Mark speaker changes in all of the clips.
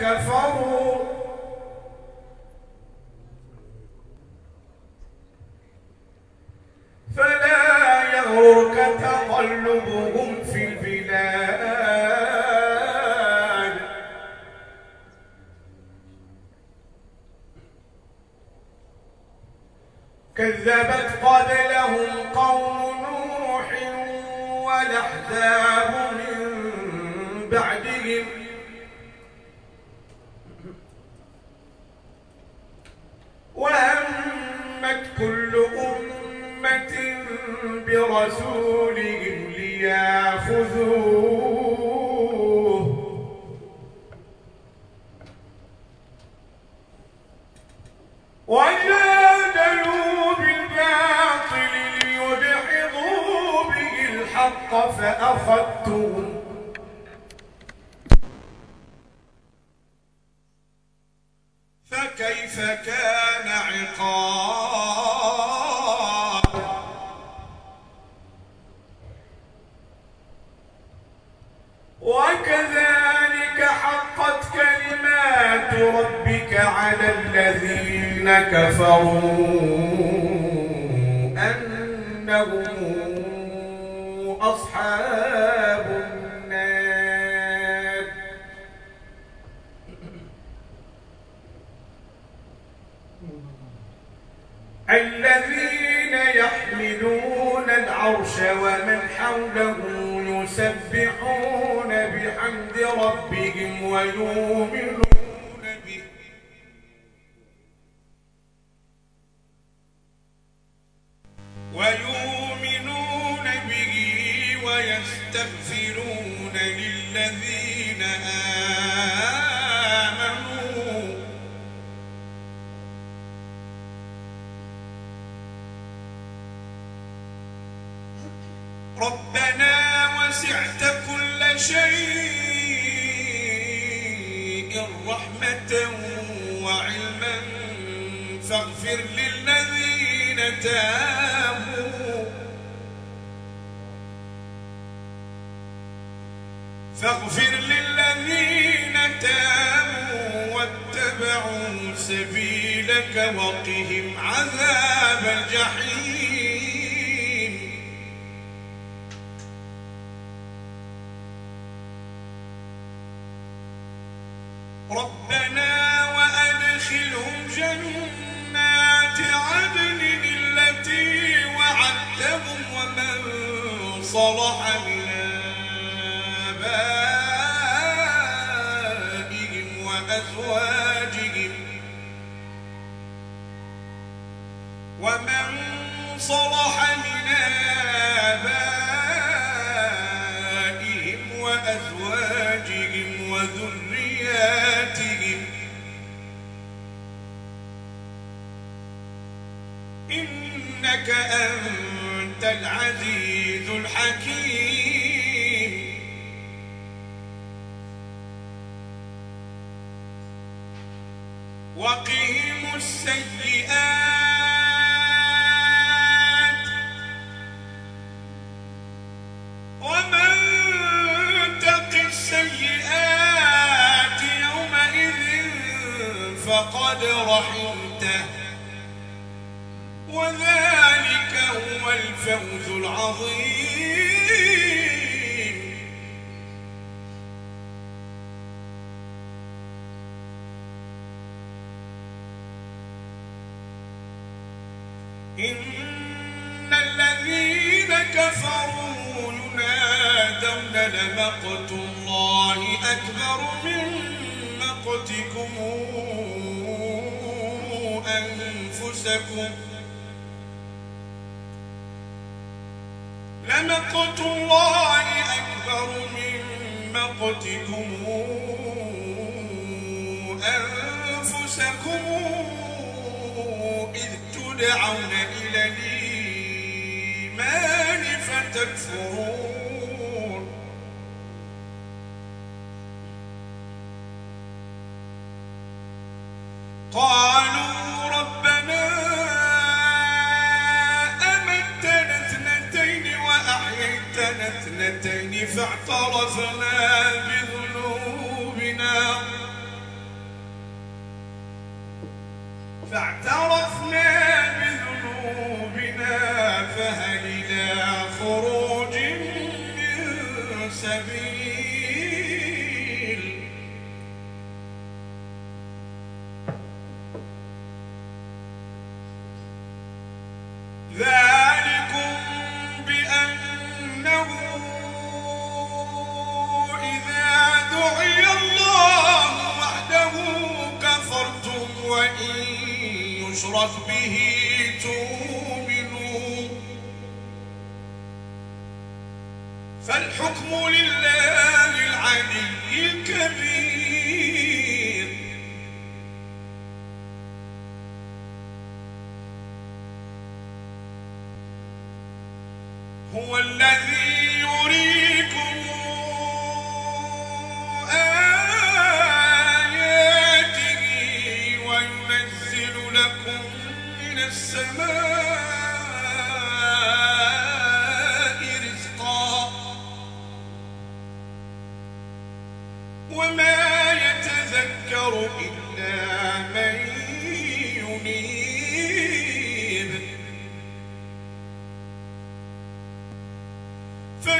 Speaker 1: كفروا. فلا يغرك تقلبهم في البلاد. كذبت قبلهم قوم نوح والأحزاب وهمت كل أمة برسولهم ليأخذوه وجادلوا بالباطل ليدحضوا به الحق فأخذتهم كفروا أنهم أصحاب النار. الذين يحملون العرش ومن حوله يسبحون بحمد ربهم ويؤمنون للذين آمنوا. ربنا وسعت كل شيء رحمة وعلما فاغفر للذين تابوا. سبيلك وقهم عذاب الجحيم. ربنا وأدخلهم جنات عدن التي وعدتهم ومن صلح من وقهم السيئات إن الذين كفروا ينادون لمقت الله أكبر من مقتكم أنفسكم لمقت الله أكبر من مقتكم أنفسكم إذ تدعون إلى الإيمان فتكفرون. قالوا ربنا أمتنا اثنتين وأحييتنا اثنتين فاعترفنا وإن يشرك به تؤمنوا. فالحكم لله العلي الكبير.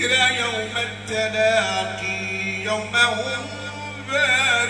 Speaker 1: لينذر يوم التلاقي يوم هم بارزون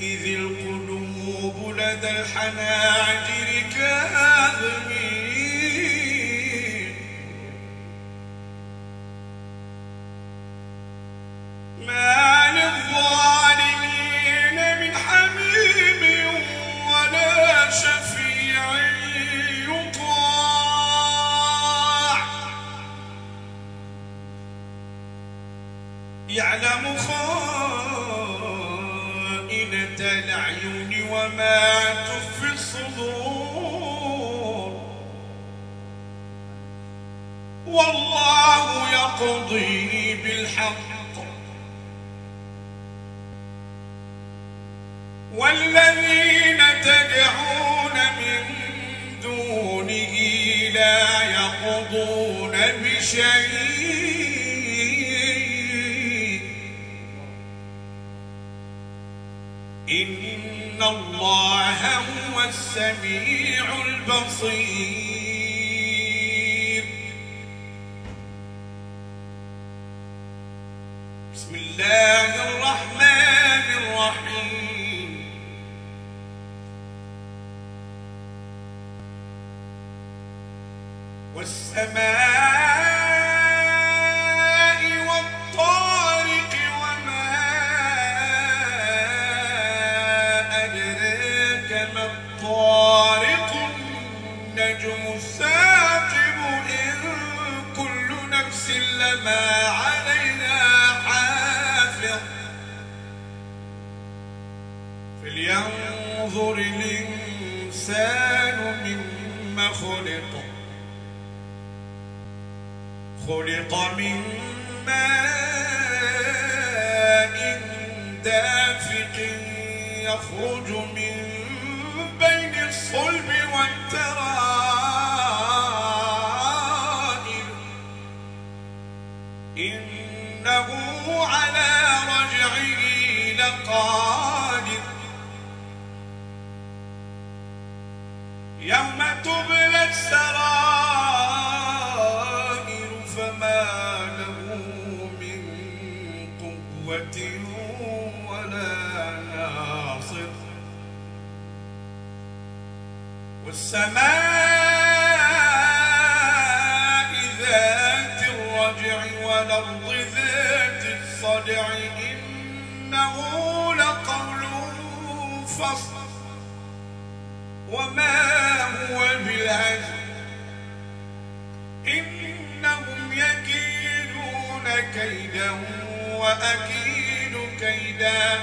Speaker 1: إذ القلوب لدى الحناجر كاظمين يعلم خائنة العيون وما تخفي الصدور. والله يقضي بالحق. والذين تدعون من دونه لا يقضون بشيء. إن الله هو السميع البصير. بسم الله الرحمن الرحيم. والسماء نفس لما عليها حافظ. فلينظر الإنسان مما خلق. خلق من ماء دافق يخرج من بين الصلب والترائب السرائر فما له من قوة ولا ناصر. والسماء ذات الرجع والأرض ذات الصدع إنه لقول فصل. وأكيد كيدا.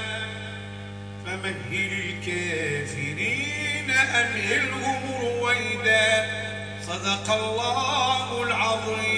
Speaker 1: فمهل الكافرين أمهلهم رويدا. صدق الله العظيم.